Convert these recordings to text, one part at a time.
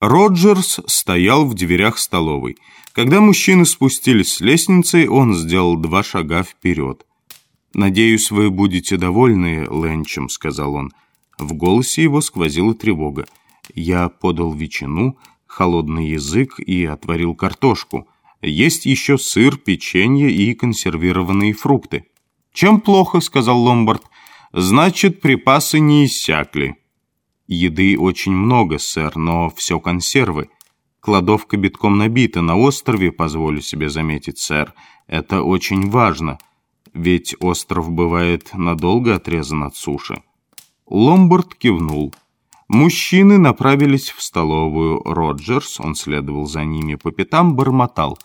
Роджерс стоял в дверях столовой. Когда мужчины спустились с лестницы, он сделал два шага вперед. «Надеюсь, вы будете довольны Ленчем», — сказал он. В голосе его сквозила тревога. Я подал ветчину, холодный язык и отварил картошку. Есть еще сыр, печенье и консервированные фрукты. «Чем плохо?» — сказал Ломбард. «Значит, припасы не иссякли». Еды очень много, сэр, но все консервы. Кладовка битком набита на острове, позволю себе заметить, сэр. Это очень важно, ведь остров бывает надолго отрезан от суши. Ломбард кивнул. Мужчины направились в столовую. Роджерс, он следовал за ними по пятам, бормотал.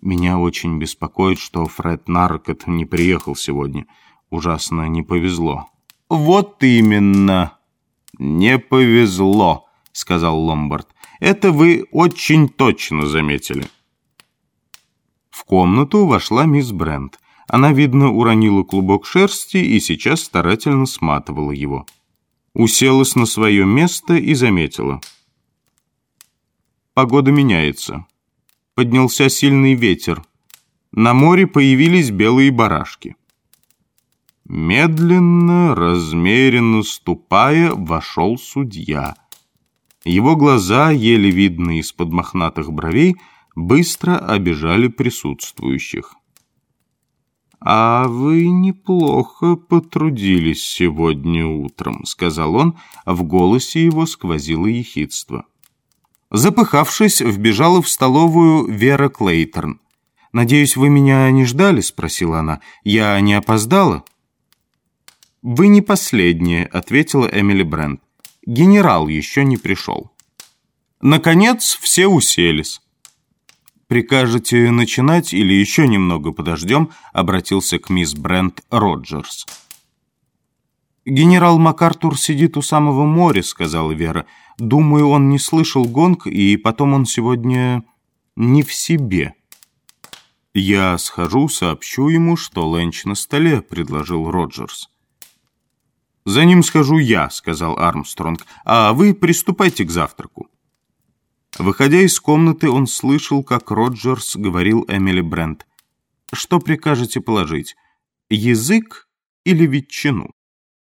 «Меня очень беспокоит, что Фред Наркет не приехал сегодня. Ужасно не повезло». «Вот именно!» «Не повезло», — сказал Ломбард. «Это вы очень точно заметили». В комнату вошла мисс Брент. Она, видно, уронила клубок шерсти и сейчас старательно сматывала его. Уселась на свое место и заметила. Погода меняется. Поднялся сильный ветер. На море появились белые барашки. Медленно, размеренно ступая, вошел судья. Его глаза, еле видные из-под мохнатых бровей, быстро обижали присутствующих. «А вы неплохо потрудились сегодня утром», — сказал он, а в голосе его сквозило ехидство. Запыхавшись, вбежала в столовую Вера Клейторн. «Надеюсь, вы меня не ждали?» — спросила она. «Я не опоздала?» «Вы не последняя», — ответила Эмили Брент. «Генерал еще не пришел». Наконец, все уселись. «Прикажете начинать или еще немного подождем?» — обратился к мисс Брент Роджерс. «Генерал МакАртур сидит у самого моря», — сказала Вера. «Думаю, он не слышал гонг, и потом он сегодня не в себе». «Я схожу, сообщу ему, что ленч на столе», — предложил Роджерс. «За ним схожу я», — сказал Армстронг, «а вы приступайте к завтраку». Выходя из комнаты, он слышал, как Роджерс говорил Эмили Брент. «Что прикажете положить, язык или ветчину?»